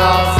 lost.